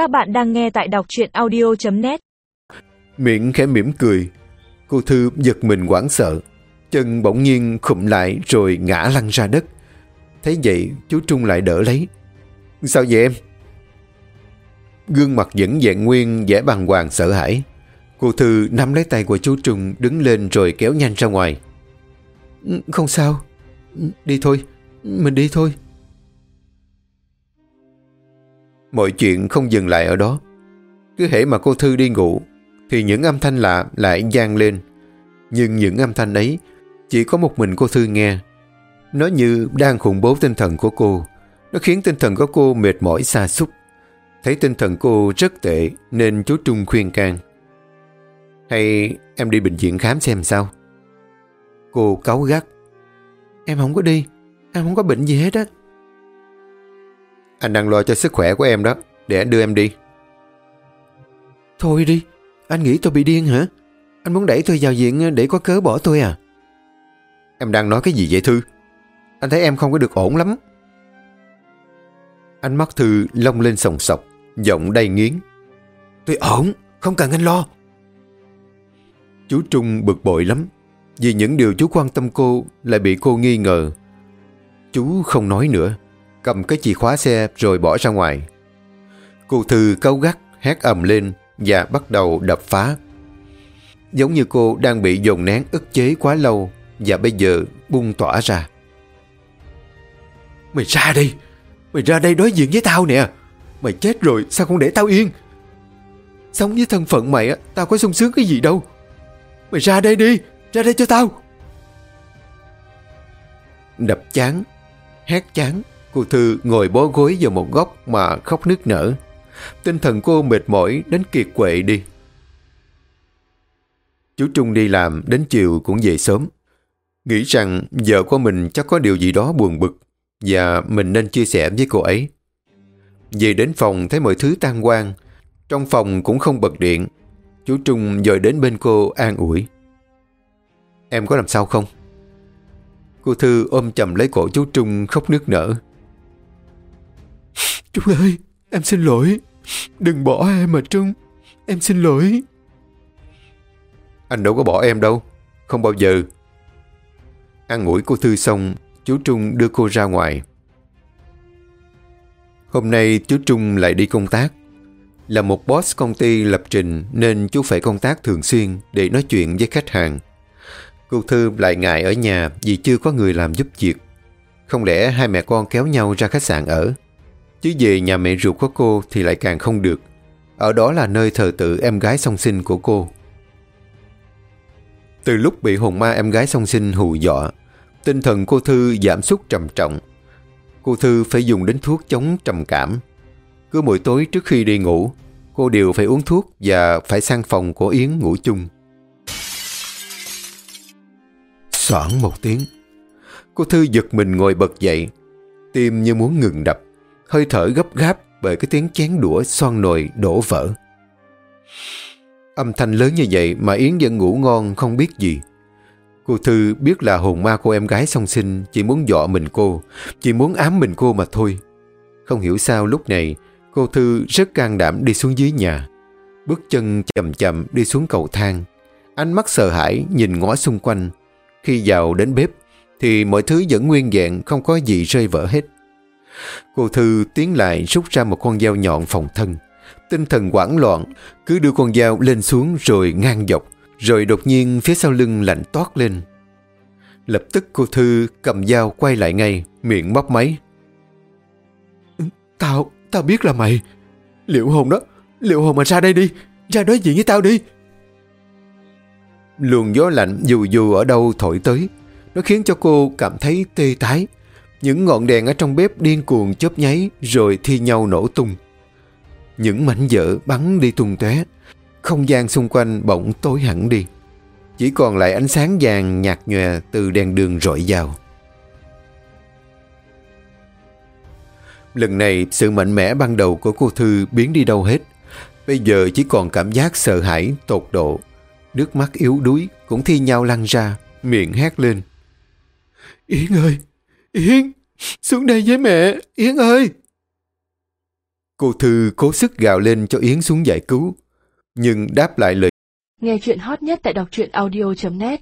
Các bạn đang nghe tại đọc truyện audio.net Miệng khẽ mỉm cười. Cô Thư giật mình quảng sợ. Chân bỗng nhiên khụm lại rồi ngã lăn ra đất. Thấy vậy, chú Trung lại đỡ lấy. Sao vậy em? Gương mặt vẫn dạng nguyên, vẻ bàng hoàng, sợ hãi. Cô Thư nắm lấy tay của chú Trung, đứng lên rồi kéo nhanh ra ngoài. Ừ, không sao. Ừ, đi thôi. Ừ, mình đi thôi. Mọi chuyện không dừng lại ở đó. Cứ hễ mà cô Thư đi ngủ, thì những âm thanh lạ lại gian lên. Nhưng những âm thanh ấy, chỉ có một mình cô Thư nghe. Nó như đang khủng bố tinh thần của cô. Nó khiến tinh thần của cô mệt mỏi xa xúc. Thấy tinh thần cô rất tệ, nên chú Trung khuyên can. Hay em đi bệnh viện khám xem sao? Cô cáu gắt. Em không có đi. Em không có bệnh gì hết á. Anh đang lo cho sức khỏe của em đó. Để anh đưa em đi. Thôi đi. Anh nghĩ tôi bị điên hả? Anh muốn đẩy tôi vào viện để có cớ bỏ tôi à? Em đang nói cái gì vậy Thư? Anh thấy em không có được ổn lắm. Ánh mắt Thư lông lên sòng sọc, giọng đầy nghiến. Tôi ổn, không cần anh lo. Chú Trung bực bội lắm, vì những điều chú quan tâm cô lại bị cô nghi ngờ. Chú không nói nữa, cầm cái chìa khóa xe rồi bỏ ra ngoài. Cô Thư cáu gắt, hét ầm lên và bắt đầu đập phá. Giống như cô đang bị dồn nén ức chế quá lâu và bây giờ bung tỏa ra. Mày ra đây! Mày ra đây đối diện với tao nè! Mày chết rồi sao không để tao yên? Sống với thân phận mày á, tao có sung sướng cái gì đâu. Mày ra đây đi! Ra đây cho tao! Đập chán, hét chán, cô Thư ngồi bó gối vào một góc mà khóc nức nở. Tinh thần cô mệt mỏi đến kiệt quệ đi. Chú Trung đi làm, đến chiều cũng về sớm. Nghĩ rằng vợ của mình chắc có điều gì đó buồn bực và mình nên chia sẻ với cô ấy. Về đến phòng thấy mọi thứ tan quang. Trong phòng cũng không bật điện. Chú Trung dời đến bên cô an ủi. Em có làm sao không? Cô Thư ôm chầm lấy cổ chú Trung khóc nước nở. Trung ơi, em xin lỗi. Đừng bỏ em mà Trung. Em xin lỗi. Anh đâu có bỏ em đâu. Không bao giờ. Ăn ngủi cô Thư xong, chú Trung đưa cô ra ngoài. Hôm nay chú Trung lại đi công tác. Là một boss công ty lập trình nên chú phải công tác thường xuyên để nói chuyện với khách hàng. Cô Thư lại ngại ở nhà vì chưa có người làm giúp việc. Không lẽ hai mẹ con kéo nhau ra khách sạn ở? Chứ về nhà mẹ ruột của cô thì lại càng không được. Ở đó là nơi thờ tự em gái song sinh của cô. Từ lúc bị hồn ma em gái song sinh hù dọa, tinh thần cô Thư giảm sút trầm trọng. Cô Thư phải dùng đến thuốc chống trầm cảm. Cứ mỗi tối trước khi đi ngủ, cô đều phải uống thuốc và phải sang phòng của Yến ngủ chung. Soảng một tiếng. Cô Thư giật mình ngồi bật dậy. Tim như muốn ngừng đập. Hơi thở gấp gáp bởi cái tiếng chén đũa son nồi đổ vỡ. Âm thanh lớn như vậy mà Yến vẫn ngủ ngon không biết gì. Cô Thư biết là hồn ma cô em gái song sinh chỉ muốn dọa mình cô, chỉ muốn ám mình cô mà thôi. Không hiểu sao lúc này cô Thư rất can đảm đi xuống dưới nhà. Bước chân chậm chậm đi xuống cầu thang. Ánh mắt sợ hãi nhìn ngó xung quanh khi vào đến bếp thì mọi thứ vẫn nguyên vẹn không có gì rơi vỡ hết. Cô Thư tiến lại rút ra một con dao nhọn phòng thân. Tinh thần hoảng loạn, cứ đưa con dao lên xuống rồi ngang dọc, rồi đột nhiên phía sau lưng lạnh toát lên. Lập tức cô Thư cầm dao quay lại ngay, miệng móc máy. Tao, tao biết là mày. Liệu hồn đó, liệu hồn mà ra đây đi, ra đối diện với tao đi. Luồng gió lạnh dù dù ở đâu thổi tới, nó khiến cho cô cảm thấy tê tái. Những ngọn đèn ở trong bếp điên cuồng chớp nháy rồi thi nhau nổ tung. Những mảnh vỡ bắn đi tung tóe, không gian xung quanh bỗng tối hẳn đi. Chỉ còn lại ánh sáng vàng nhạt nhòe từ đèn đường rọi vào. Lần này sự mạnh mẽ ban đầu của cô Thư biến đi đâu hết. Bây giờ chỉ còn cảm giác sợ hãi, tột độ. Nước mắt yếu đuối cũng thi nhau lăn ra, miệng hét lên. Yến ơi! Yến! Xuống đây với mẹ! Yến ơi! Cô Thư cố sức gào lên cho Yến xuống giải cứu. Nhưng đáp lại lời Nghe chuyện hot nhất tại đọc truyện audio.net